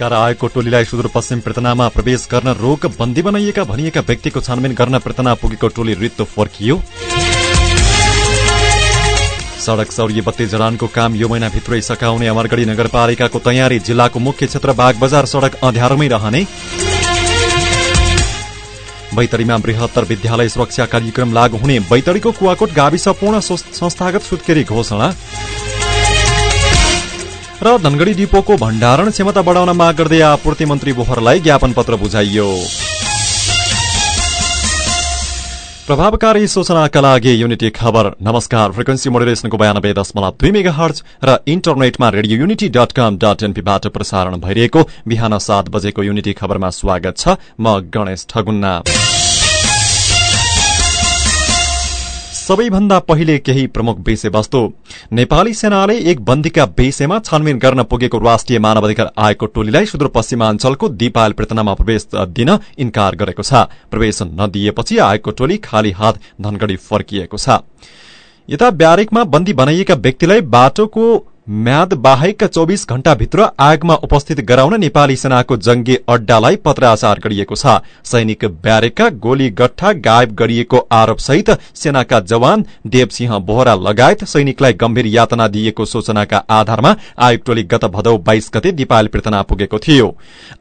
मानवाधिकार आयोगको टोलीलाई सुदूरपश्चिम प्रेतनामा प्रवेश गर्न रोक बन्दी बनाइएका भनिएका व्यक्तिको छानबिन गर्न प्रेतना पुगेको टोली रित्तो फर्कियो। सड़क सौर्य बत्ती जडानको काम यो महिनाभित्रै सकाउने अमरगढ़ी नगरपालिकाको तयारी जिल्लाको मुख्य क्षेत्र बाग बजार सड़क अँध्यारोमै रहने। बैतडीमा बृहत्तर विद्यालय सुरक्षा कार्यक्रम लागू हुने बैतडीको कुवाकोट गाविस पूर्ण संस्थागत सुत्केरी घोषणा। र धनगढ़ी डिपोको भण्डारण क्षमता बढ़ाउन माग गर्दै आपूर्ति मन्त्री बोहरलाई ज्ञापन पत्र बुझाइयो। प्रभावकारी सूचनाका लागि युनिटी खबर। नमस्कार फ्रिक्वेन्सी मोडुलेसनको बयानब्बे दशमलव दुई मेगा हर्च र इन्टरनेटमा radio unity dot com dot एनपीबाट प्रसारण भइरहेको बिहान सात बजेको युनिटी खबरमा स्वागत छ म गणेश ठगुन्ना। सबैभन्दा पहिले केही प्रमुख विषयवस्तु। नेपाली सेनाले एक बन्दीका विषयमा छानबिन गर्न पुगेको राष्ट्रिय मानवाधिकार आयोगको टोलीलाई सुदूरपश्चिमाञ्चलको दिपायल प्रेतनामा प्रवेश दिन इन्कार गरेको छ। प्रवेश नदिएपछि आयोगको टोली खाली हात धनगढ़ी फर्किएको छ। यता ब्यारेकमा बन्दी बनाइएका व्यक्तिलाई बाटोको म्याद बाहेक चौविस घण्टाभित्र आगमा उपस्थित गराउन नेपाली सेनाको जंगी अड्डालाई पत्राचार गरिएको छ। सैनिक ब्यारेकका गोली गट्ठा गायब गरिएको आरोपसहित सेनाका जवान देवसिंह बोहरा लगायत सैनिकलाई गम्भीर यातना दिएको सूचनाका आधारमा आयोग टोली गत भदौ बाइस गते दिपाल प्रेतना पुगेको थियो।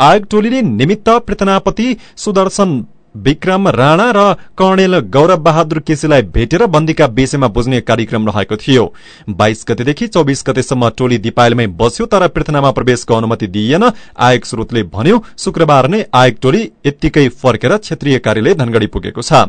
आयोग टोलीले निमित्त प्रेतनापति सुदर्शन विक्रम राणा र कर्णेल गौरव बहादुर केसीलाई भेटेर बन्दीका विषयमा बुझ्ने कार्यक्रम रहेको थियो। बाइस गतेदेखि चौबिस गतेसम्म टोली दिपायलमै बस्यो तर प्रार्थनामा प्रवेशको अनुमति दिइएन। आयोग स्रोतले भन्यो शुक्रबार नै आयोग टोली यत्तिकै फर्केर क्षेत्रीय कार्यालय धनगढ़ी पुगेको छ।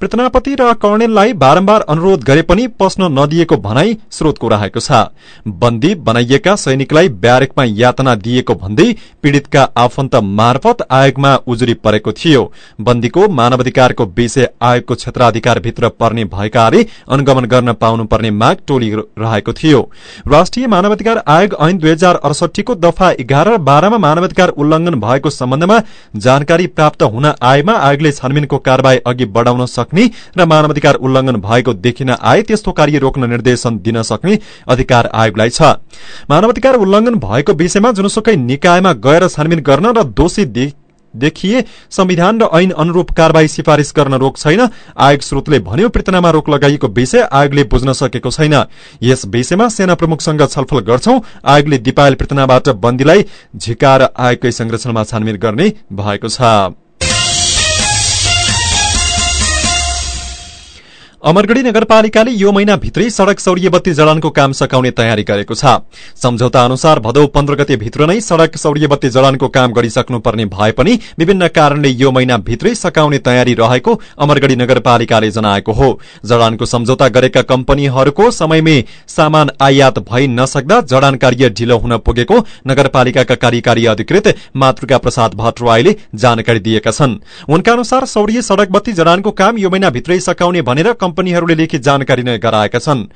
प्रतनापति र कर्णेललाई बारम्बार अनुरोध गरे पनि पस्न नदिएको भनाई स्रोतको रहेको छ। बन्दी बनाइएका सैनिकलाई ब्यारेकमा यातना दिएको भन्दै पीड़ितका आफन्त मार्फत आयोगमा उजुरी परेको थियो। बन्दीको मानवाधिकारको विषय आयोगको क्षेत्राधिकारभित्र पर्ने भएकाले अनुगमन गर्न पाउनुपर्ने माग टोली रहेको थियो। राष्ट्रिय मानवाधिकार आयोग ऐन दुई हजार अडसठीको दफा एघार र बाह्रमा मानवाधिकार उल्लंघन भएको सम्बन्धमा जानकारी प्राप्त हुन आएमा आयोगले छानबिनको कार्यवाही अघि बढ़ाउन सक्ने र मानवाधिकार उल्लंघन भएको देखिन आए त्यस्तो कार्य रोक्न निर्देशन दिन सक्ने अधिकार आयोगलाई छ। मानवाधिकार उल्लंघन भएको विषयमा जुनसुकै निकायमा गएर छानबिन गर्न र दोषी देखिए संविधान र ऐन अनुरूप कार्यवाही सिफारिश गर्न रोक छैन आयोग स्रोतले भन्यो प्रेतनामा रोक लगाइएको विषय आयोगले बुझ्न सकेको छैन। यस विषयमा सेना प्रमुखसँग छलफल गर्छौं आयोगले दिपायल प्रेतनाबाट बन्दीलाई झिकाएर आयोगकै संरक्षणमा छानबिन गर्ने भएको छ। अमरगढ़ी नगरपालिकाले यो महिनाभित्रै सड़क सौर्य बत्ती जडानको काम सकाउने तयारी गरेको छ। सम्झौता अनुसार भदौ पन्ध्र गते भित्र नै सड़क सौर्य बत्ती जडानको काम गरिसक्नुपर्ने भए पनि विभिन्न कारणले यो महिनाभित्रै सकाउने तयारी रहेको अमरगढ़ी नगरपालिकाले जनाएको हो। जडानको सम्झौता गरेका कम्पनीहरूको समयमै सामान आयात भइ नसक्दा जडान कार्य ढिलो हुन पुगेको नगरपालिकाका कार्यकारी अधिकृत मातृका प्रसाद भट्टराईले जानकारी दिएका छन्। उनका अनुसार सौर्य सड़क बत्ती जडानको काम यो महिनाभित्रै सकाउने भनेर कम्पनीहरूले लिखित जानकारी नै गराएका छन्।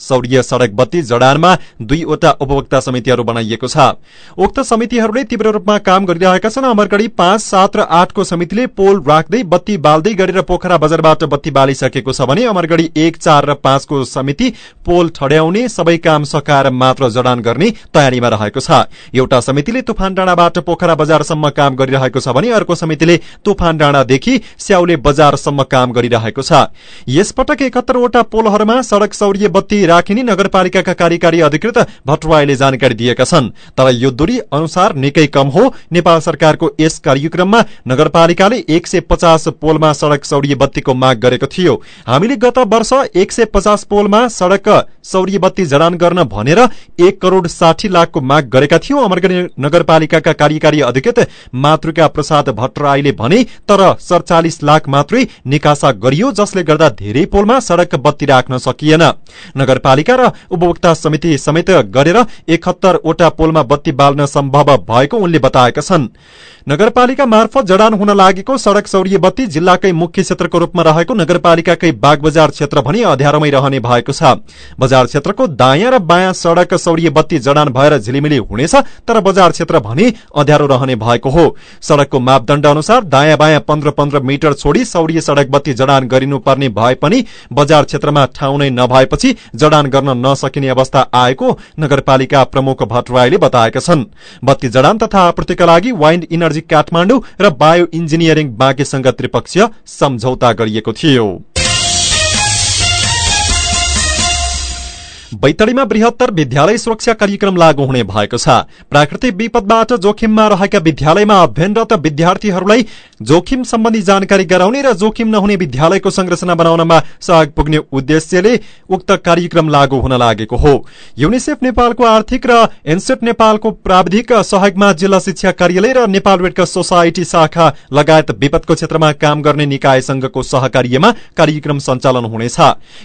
सौर्य सड़क बत्ती जडानमा दुईवटा उपभोक्ता समितिहरू बनाइएको छ। उक्त समितिहरूले तीव्र रूपमा काम गरिरहेका छन्। अमरगढ़ी पाँच सात र आठको समितिले पोल राख्दै बत्ती बाल्दै गरेर पोखरा बजारबाट बत्ती बालिसकेको छ भने अमरगढ़ी एक चार र पाँचको समिति पोल ठड्याउने सबै काम सकाएर मात्र जडान गर्ने तयारीमा रहेको छ। एउटा समितिले तुफान डाँडाबाट पोखरा बजारसम्म काम गरिरहेको छ भने अर्को समितिले तुफान डाँडादेखि स्याउले बजारसम्म काम गरिरहेको छ। यसपटक एकात्तरवटा पोलहरूमा सड़क सौर्य बत्ती राखिने नगरपालिकाका कार्यकारी अधिकृत भट्टराईले जानकारी दिएका छन्। तर यो दूरी अनुसार निकै कम हो। नेपाल सरकारको यस कार्यक्रममा नगरपालिकाले एक सय पचास पोलमा सड़क सौर्य बत्तीको माग गरेको थियो। हामीले गत वर्ष एक सय पचास पोलमा सड़क सौर्य बत्ती जडान गर्न भनेर एक करोड़ साठी लाखको माग गरेका थियौं अमरगढ़ी नगरपालिकाका कार्यकारी अधिकृत मातृका प्रसाद भट्टराईले भने तर सड़चालिस लाख मात्रै निकासा गरियो जसले गर्दा धेरै पोलमा सड़क बत्ती राख्न सकिएन। नगरपालिका र उपभोक्ता समिति समेत गरेर एकहत्तरवटा पोलमा बत्ती बाल्न सम्भव भएको उनले बताएका छन्। नगरपालिका मार्फत जडान हुन लागेको सड़क सौर्य बत्ती जिल्लाकै मुख्य क्षेत्रको रूपमा रहेको नगरपालिकाकै बाग बजार क्षेत्र भनी अध्यारोमै रहने भएको छ। बजार क्षेत्रको दायाँ र बायाँ सड़क सौर्य बत्ती जडान भएर झिलिमिली हुनेछ तर बजार क्षेत्र भने अध्यारो रहने भएको हो। सड़कको मापदण्ड अनुसार दायाँ बायाँ पन्ध्र पन्ध्र मिटर छोडी सौर्य सड़क बत्ती जडान गरिनुपर्ने भए पनि बजार क्षेत्रमा ठाउँ नै नभएपछि जडान गर्न नसकिने अवस्था आएको नगरपालिका प्रमुख भट्टराईले बताएका छन्। बत्ती जडान तथा आपूर्तिका लागि वाइन्ड इनर्जी काठमाडौँ र बायो इन्जिनियरिङ बाँकेसँग त्रिपक्षीय सम्झौता गरिएको थियो। बैतडीमा बृहत्तर विद्यालय सुरक्षा कार्यक्रम लागू हुने भएको छ। प्राकृतिक विपदबाट जोखिममा रहेका विद्यालयमा अध्ययनरत विद्यार्थीहरूलाई जोखिम सम्बन्धी जानकारी गराउने र जोखिम नहुने विद्यालयको संरचना बनाउनमा सहयोग पुग्ने उद्देश्यले उक्त कार्यक्रम लागू हुन लागेको हो। युनिसेफ नेपालको आर्थिक र एनसेट नेपालको प्राविधिक सहयोगमा जिल्ला शिक्षा कार्यालय र नेपाल रेडक्रस सोसाइटी शाखा लगायत विपदको क्षेत्रमा काम गर्ने निकाय संघको सहकार्यमा कार्यक्रम सञ्चालन हुनेछ।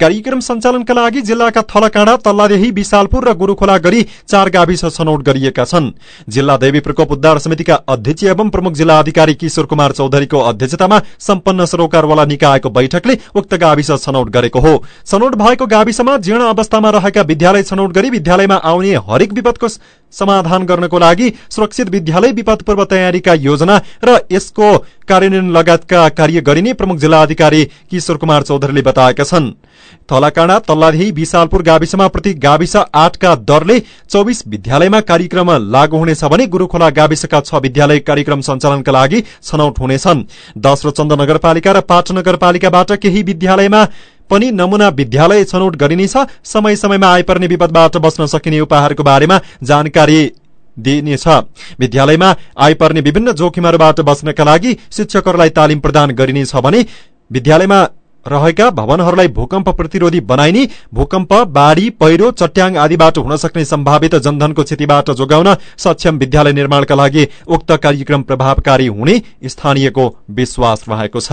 कार्यक्रम सञ्चालनका लागि जिल्लाका थलकाँडा तल्लादेही विशालपुर र गुरूखोला गरी चार गाविस छनौट गरिएका छन्। जिल्ला देवी प्रकोप उद्धार समितिका अध्यक्ष एवं प्रमुख जिल्ला अधिकारी किशोर कुमार चौधरीको अध्यक्षतामा सम्पन्न सरोकारवाला निकायको बैठकले उक्त गाविस छनौट गरेको हो। छनौट भएको गाविसमा जीर्ण अवस्थामा रहेका विद्यालय छनौट गरी विद्यालयमा आउने हरेक विपदको समाधान गर्नको लागि सुरक्षित विद्यालय विपद पूर्व तयारीका योजना र यसको कार्यान्वयन लगायतका कार्य गरिने प्रमुख जिल्ला अधिकारी किशोर कुमार चौधरीले बताएका छन्। थलाकाँडा तल्लाधी विशालपुर गाविसमा प्रति गाविस आठका दरले चौबिस विद्यालयमा कार्यक्रम लागू हुनेछ भने गुरूखोला गाविसका छ विद्यालय कार्यक्रम सञ्चालनका लागि छनौट हुनेछन्। दश र चन्द नगरपालिका र पाट नगरपालिकाबाट केही विद्यालयमा पनि नमूना विद्यालय छनौट गरिनेछ समय समयमा आइपर्ने विपदबाट बच्न सकिने उपायहरूको बारेमा जानकारी दिइनेछ विद्यालयमा आइपर्ने विभिन्न जोखिमहरूबाट बच्नका लागि शिक्षकहरूलाई तालिम प्रदान गरिनेछ भने विद्यालयमा रहेका भवनहरूलाई भूकम्प प्रतिरोधी बनाइने भूकम्प बाढ़ी पहिरो चट्याङ आदिबाट हुन सक्ने सम्भावित जनधनको क्षतिबाट जोगाउन सक्षम विद्यालय निर्माणका लागि उक्त कार्यक्रम प्रभावकारी हुने स्थानीयको विश्वास रहेको छ।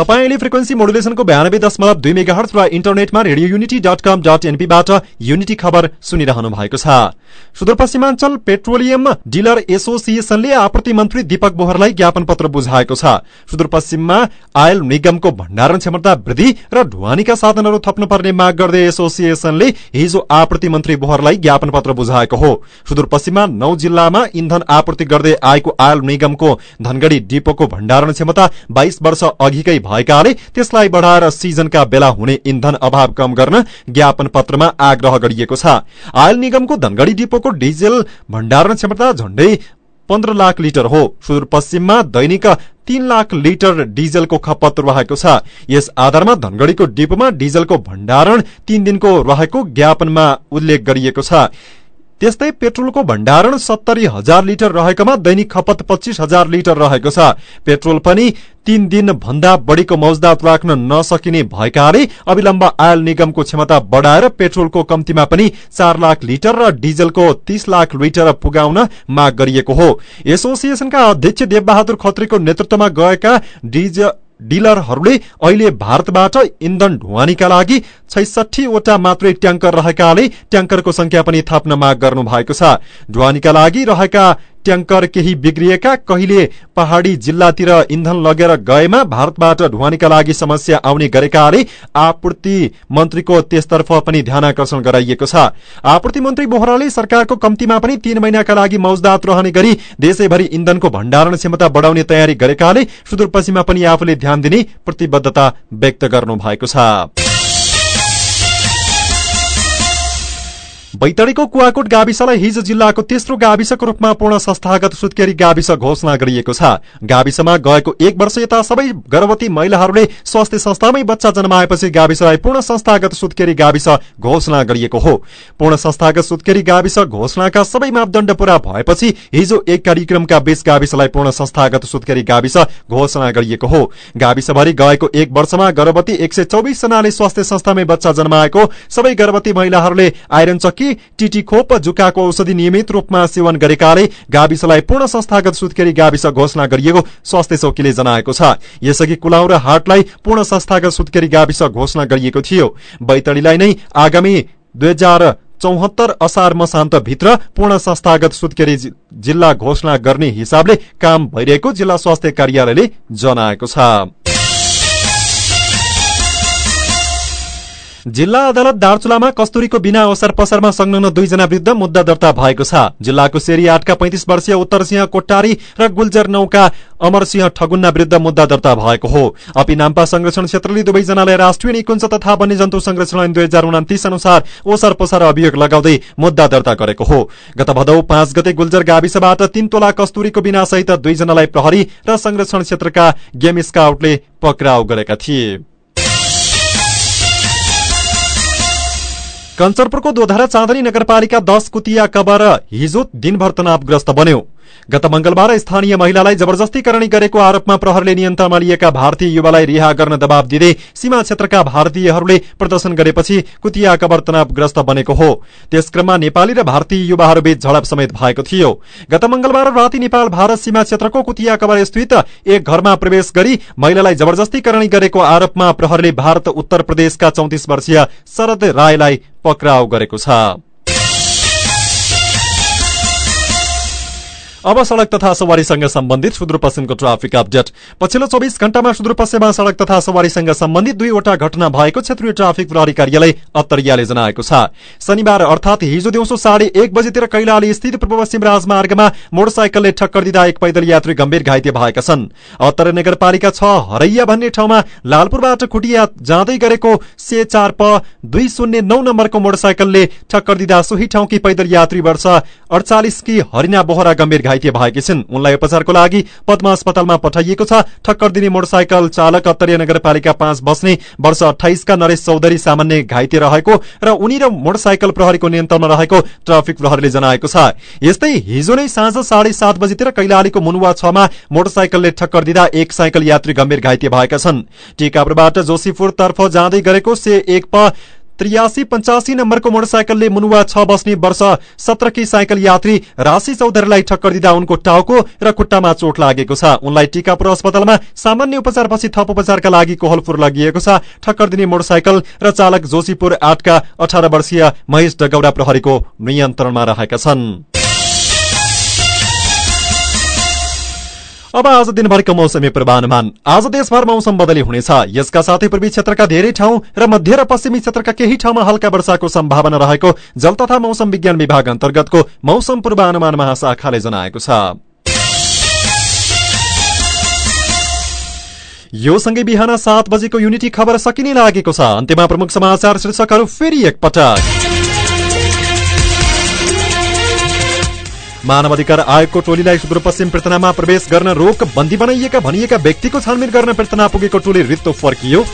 तपाईँले फ्रिक्वेन्सी मोडुलेसनको बयानब्बे दशमलव दुई मेगा र इन्टरनेटमा radio unity dot com dot एनपीबाट unity खबर सुनिरहनु भएको छ। सुदूरपश्चिमाञ्चल पेट्रोलियम डिलर एसोसिएसनले आपूर्ति मन्त्री दीपक बोहरलाई ज्ञापन पत्र बुझाएको छ। सुदूरपश्चिममा आयल निगमको भण्डारण क्षमता वृद्धि र ढुवानीका साधनहरू थप्नुपर्ने माग गर्दै एसोसिएसनले हिजो आपूर्ति मन्त्री बोहरलाई ज्ञापन पत्र बुझाएको हो। सुदूरपश्चिममा नौ जिल्लामा इन्धन आपूर्ति गर्दै आएको आयल निगमको धनगढ़ी डिपोको भण्डारण क्षमता बाइस वर्ष अघिकै भएकाले त्यसलाई बढ़ाएर सिजनका बेला हुने इन्धन अभाव कम गर्न ज्ञापन पत्रमा आग्रह गरिएको छ। आयल निगमको धनगढ़ी डिपोको डिजेल भण्डारण क्षमता झण्डै पन्ध्र लाख लिटर हो। सुदूरपश्चिममा दैनिक तीन लाख लिटर डिजलको खपत रहेको छ। यस आधारमा धनगढ़ीको डिपोमा डिजलको भण्डारण तीन दिनको रहेको ज्ञापनमा उल्लेख गरिएको छ। त्यस्तै पेट्रोलको भण्डारण सत्तरी हजार लिटर रहेकोमा दैनिक खपत पच्चीस हजार लिटर रहेको छ। पेट्रोल पनि तीन दिन भन्दा बढ़ीको मौजदात राख्न नसकिने भएकाले अविलम्ब आयल निगमको क्षमता बढ़ाएर पेट्रोलको कम्तीमा पनि चार लाख लिटर र डिजलको तीस लाख लिटर पुगाउन माग गरिएको हो। एसोसिएसनका अध्यक्ष देवबहादुर खत्रीको नेतृत्वमा गएका डिजल डिलरहरूले अहिले भारतबाट इन्धन ढुवानीका लागि छैसठीवटा मात्रै ट्याङ्कर रहेकाले ट्याङ्करको संख्या पनि थप्न माग गर्नु भएको छ। ढुवानीका लागि रहेका ट्याङ्कर केही बिग्रिएका कहिले पहाड़ी जिल्लातिर इन्धन लगेर गएमा भारतबाट ढुवानीका लागि समस्या आउने गरेकाले आपूर्ति मन्त्रीको त्यसतर्फ पनि ध्यान आकर्षण गराइएको छ। आपूर्ति मन्त्री बोहराले सरकारको कम्तीमा पनि तीन महिनाका लागि मौजदात रहने गरी देशैभरि इन्धनको भण्डारण क्षमता बढ़ाउने तयारी गरेकाले सुदूरपश्चिममा पनि आफूले ध्यान दिने प्रतिबद्धता व्यक्त गर्नु भएको छ। बैतडीको कुवाकोट गाविसलाई हिजो जिल्लाको तेस्रो गाविसको रूपमा पूर्ण संस्थागत सुत्केरी गाविस घोषणा गरिएको छ। गाविसमा गएको एक वर्ष यता सबै गर्भवती महिलाहरूले स्वास्थ्य संस्थामै बच्चा जन्माएपछि गाविसलाई पूर्ण संस्थागत सुत्केरी गाविस घोषणा गरिएको हो। पूर्ण संस्थागत सुत्केरी गाविस घोषणाका सबै मापदण्ड पूरा भएपछि हिजो एक कार्यक्रमका बीच गाविसलाई पूर्ण संस्थागत सुत्केरी गाविस घोषणा गरिएको हो। गाविसभरि गएको एक वर्षमा गर्भवती एक सय चौबिस जनाले स्वास्थ्य संस्थामै बच्चा जन्माएको सबै गर्भवती महिलाहरूले आइरन चक्की टिटी खोप जुकाको औषधि नियमित रूपमा सेवन गरेकाले गाविसलाई पूर्ण संस्थागत सुत्केरी गाविस घोषणा गरिएको स्वास्थ्य चौकीले जनाएको छ। यसअघि कुलाउ र हाटलाई पूर्ण संस्थागत सुत्केरी गाविस घोषणा गरिएको थियो। बैतडीलाई नै आगामी दुई हजार चौहत्तर असार मसान्तभित्र पूर्ण संस्थागत सुत्केरी जिल्ला घोषणा गर्ने हिसाबले काम भइरहेको जिल्ला स्वास्थ्य कार्यालयले जनाएको छ। जिल्ला अदालत दार्चुलामा कस्तुरीको बिना अवसर पसरमा संलग्न दुईजना विरुद्ध मुद्दा दर्ता भएको छ। जिल्लाको सेरी आठका पैंतिस वर्षीय उत्तरसिंह कोट्टारी र गुल्जर नौका अमरसिंह ठगुन्ना विरुद्ध मुद्दा दर्ता भएको हो। अपी नाम्पा संरक्षण क्षेत्रले दुवैजनालाई राष्ट्रिय निकुञ्ज तथा वन्यजन्तु संरक्षण ऐन दुई हजार उनातिस अनुसार ओसर पसार अभियोग लगाउँदै मुद्दा दर्ता गरेको हो। गत भदौ पाँच गते गुल्जर गाविसबाट तीन तोला कस्तुरीको बिना सहित दुईजनालाई प्रहरी र संरक्षण क्षेत्रका गेम स्काउटले पक्राउ गरेका थिए। कञ्चरपुरको दोधारा चाँदनी नगरपालिका दश कुतिया कबर हिजो दिनभर तनावग्रस्त बन्यो। गत मंगलबार स्थानीय महिलालाई जबरजस्ती करणी गरेको आरोपमा प्रहरले नियन्त्रणमा लिएका भारतीय युवालाई रिहा गर्न दबाव दिँदै सीमा क्षेत्रका भारतीयहरूले प्रदर्शन गरेपछि कुतिया कबर तनावग्रस्त बनेको हो। त्यसक्रममा नेपाली र भारतीय युवाहरूबीच झडप समेत भएको थियो। गत मंगलबार राति नेपाल भारत सीमा क्षेत्रको कुतिया कबर स्थित एक घरमा प्रवेश गरी महिलालाई जबरजस्ती करणी गरेको आरोपमा प्रहरले भारत उत्तर प्रदेशका चौतिस वर्षीय शरद रायलाई पक्राउ गरेको छ। अब सड़क तथा सवारीसँग सम्बन्धित सुदूरपश्चिमको ट्राफिक अपडेट। पछिल्लो चौबिस घण्टामा सुदूरपश्चिममा सड़क तथा सवारीसँग सम्बन्धित दुईवटा घटना भएको क्षेत्रीय ट्राफिक प्रहरी कार्यालय अत्तरियाले जनाएको छ। शनिबार अर्थात हिजो दिउँसो साढे एक बजेतिर कैलाली स्थित पूर्व पश्चिम राजमार्गमा मोटरसाइकलले ठक्कर दिँदा एक पैदल यात्री गम्भीर घाइते भएका छन्। अत्तर नगरपालिका छ हरैया भन्ने ठाउँमा लालपुरबाट खुटिया जाँदै गरेको से चार प दुई शून्य नौ नम्बरको मोटरसाइकलले ठक्कर दिँदा सोही ठाउँकी पैदल यात्री वर्ष अडचालिसकी हरिना बोहरा गम्भीर घाइते भएकी छिन्। उनलाई उपचारको लागि पद्मा अस्पतालमा पठाइएको छ। ठक्कर दिने मोटरसाइकल चालक अत्तरीय नगरपालिका पाँच बस्ने वर्ष अठाइसका नरेश चौधरी सामान्य घाइते रहेको र उनी र मोटरसाइकल प्रहरीको नियन्त्रणमा रहेको ट्राफिक प्रहरीले जनाएको छ। यस्तै हिजो नै साँझ साढे सात बजीतिर कैलालीको मुनुवा छमा मोटरसाइकलले ठक्कर दिँदा एक साइकल यात्री गम्भीर घाइते भएका छन्। टिकापुरबाट जोशीपुर तर्फ जाँदै गरेको से एक प त्रियासी पञ्चासी नम्बरको मोटरसाइकलले मुनुवा छ बस्ने वर्ष सत्रकी साइकल यात्री राशि चौधरीलाई ठक्कर दिँदा उनको टाउको र खुट्टामा चोट लागेको छ। उनलाई टिकापुर अस्पतालमा सामान्य उपचारपछि थप उपचारका लागि कोहलपुर लगिएको छ। ठक्कर दिने मोटरसाइकल र चालक जोशीपुर आठका अठार वर्षीय महेश डगौडा प्रहरीको नियन्त्रणमा रहेका छन्। अब आज दिनभरिको मौसमी पूर्वानुमान। आज देशभर मौसम बदली हुनेछ। यसका साथै पूर्वी क्षेत्रका धेरै ठाउँ र मध्य र पश्चिमी क्षेत्रका केही ठाउँमा हल्का वर्षाको सम्भावना रहेको जल तथा मौसम विज्ञान विभाग अन्तर्गतको मौसम पूर्वानुमान महाशाखाले जनाएको छ। यो सँगै बिहान सात बजेको युनिटी खबर सकिने लागेको छ। अन्त्यमा प्रमुख समाचार शीर्षकहरू फेरि एकपटक। मानव अधिकार आयोगको टोलीलाई सुदूरपश्चिम प्रेतनामा प्रवेश गर्न रोक बन्दी बनाइएका भनिएका व्यक्तिको छानबिन गर्न प्रेतना पुगेको टोली रित्तो फर्कियो।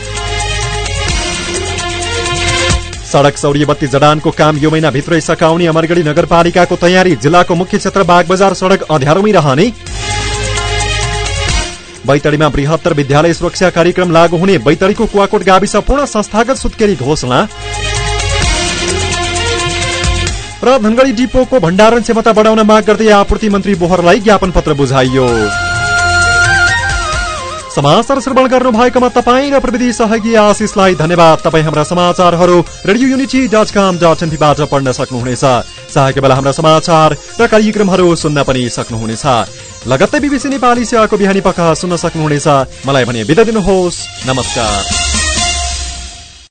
सड़क सौर्य बत्ती जडानको काम यो महिनाभित्रै सकाउने अमरगढी नगरपालिकाको तयारी जिल्लाको मुख्य क्षेत्र बागबजार सड़क अध्यारोमै रहने। बैतडीमा बृहत्तर विद्यालय सुरक्षा कार्यक्रम लागू हुने बैतडीको कुवाकोट गाविस पूर्ण संस्थागत सुत्केरी घोषणा। र धनगढ़ी डिपोको भण्डारण क्षमता बढाउन माग गर्दै आपूर्ति मन्त्री बोहरलाई ज्ञापन पत्र बुझाइयो। समाचार श्रवण गर्नु भएकोमा तपाईँ र प्रविधि सहयोगी आशिषलाई धन्यवाद। तपाईँ हाम्रा समाचारहरू radio unity dot com dot एनपीबाट पढ्न सक्नुहुनेछ। चाहेको बेला हाम्रा समाचार र कार्यक्रमहरू सुन्न पनि सक्नुहुनेछ। लगत्तै बिबिसी नेपाली सेवाको बिहानी पख सुन्न सक्नुहुनेछ। मलाई भने बिदा दिनुहोस्। नमस्कार।